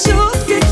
should get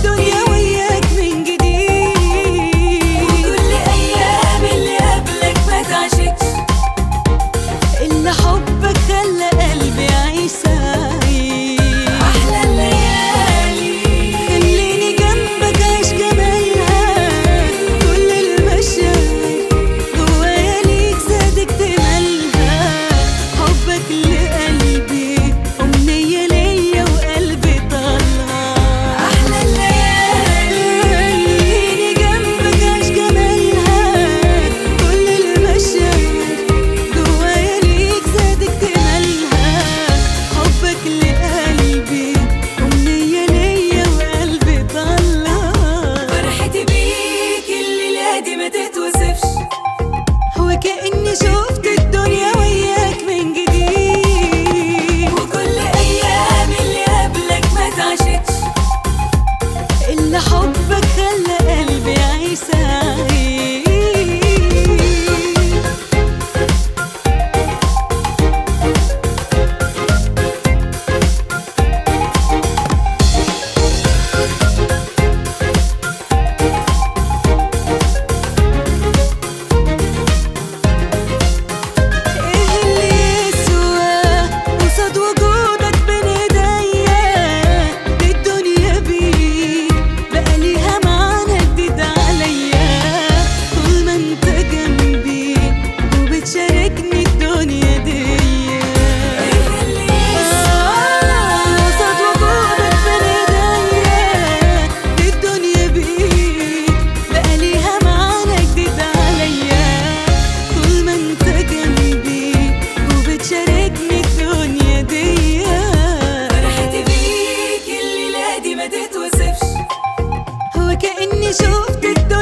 إني شفتك